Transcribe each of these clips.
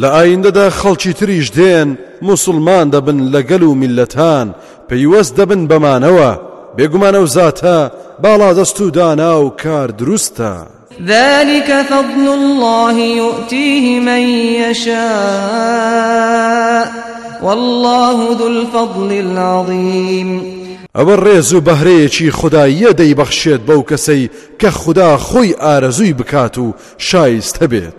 لە ئایندەدا خەڵکی تریش دێن موسڵمان دەبن لە گەل و میللەتان پەیوەست دەبن بەمانەوە بێگومان ئەو زاتە باڵادەست و دانا و کار دروستە. ذلک فضل اللە یئتیه من یشاء واللە ذو الفضل العظیم ئەوە ڕێز و بەهرەیەکی خوداییە دەیبەخشێت بەو کەسەی کە خودا خۆی ئارەزووی بکات و شایستە بێت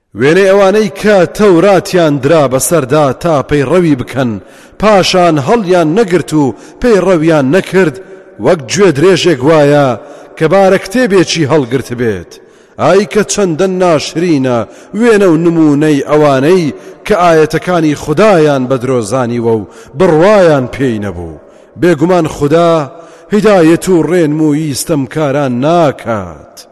وێنەی ئەوانەی کە تەوراتیان درا بەسەردا تا پەیڕەوی بکەن، پاشان هەڵیان نەگرت و پەیڕەویان نەکرد، وەک گوێدرێژێک وایە کە بارە کتێبێکی هەڵگرتبێت. ئای کە چەندە ناشرینە وێنە و نموونەی ئەوانەی کە ئایەتەکانی خودایان بە درۆ زانیوە و بڕوایان پێی نەبوو. بێگومان خودا هیدایەت و ڕێنموویی ستەمکاران ناکات.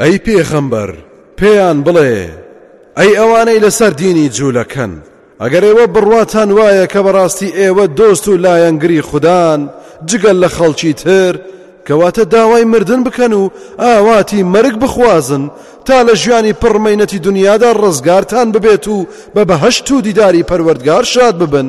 ئەی پێغەمبەر پێیان بڵێ، ئەی ئەوانەی لەسەر دینی جوولەکەن، ئەگەر ئێوە بڕواتان وایە کە بەڕاستی ئێوە دۆست و لایەنگری خودان جگە لە خەڵکی تر، کەواتە داوای مردن بکەن و ئاواتی مەرگ بخوازن تا لە ژیانی پڕ مەینەتی دونیادا ڕزگارتان ببێت و بە بەهەشت و دیداری پەروەردگار شاد ببن.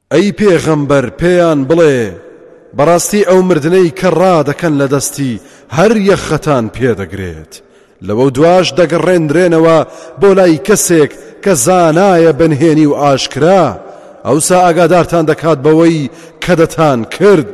ئەی پێغەمبەر پێیان بڵێ، بەڕاستی ئەو مردنەی کە ڕادەکەن لە دەستی هەر یەخەتان پێدەگرێت، لەوە دواش دەگەڕێندرێنەوە بۆ لای کەسێک کە زانایە بە نهێنی و ئاشکرا، ئەوسا ئاگادارتان دەکات بەوەی کە دەتانکرد.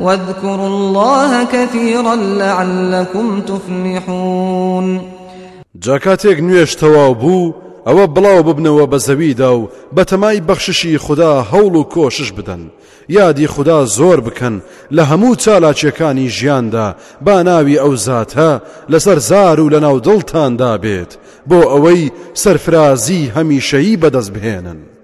واذکروا اللە کثیرا لعلکم تفلحون جا کاتێک نوێژ تەواو بوو ئەوە بڵاو ببنەوە بە زەویدا و بەتەمای بەخششی خوددا هەوڵ و کۆشش بدەن یادی خوددا زۆر بکەن لە هەموو چالاکیەکانی ژیاندا با ناوی ئەو زاتە لەسەر زار و لەناو دڵتاندا بێت بۆ ئەوەی سەرفرازی هەمیشەیی بەدەست بهێنن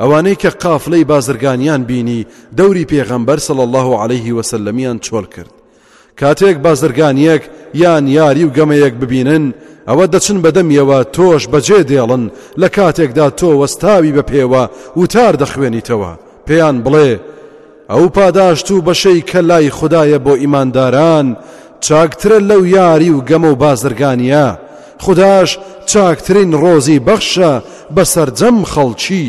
ئەوانەی کە قافلەی بازرگانیان بینی دەوری پێغەمبەر صلی الله علیه وسلمیان چۆل کرد کاتێک بازرگانیەک یان یاری و گەمەیەک ببینن ئەوە دەچن بەدەمیەوە تۆش بەجێ دێڵن لە کاتێکدا تۆ وەستاوی بە پێوە وتار دەخوێنیتەوە پێیان بڵێ ئەو پاداشت و بەشەی کە لای خودایە بۆ ئیمانداران چاکترە لەو یاری و گەمە و بازرگانییە، خوداش چاکترین ڕۆزی بەخشە بە سەرجەم خەڵکی.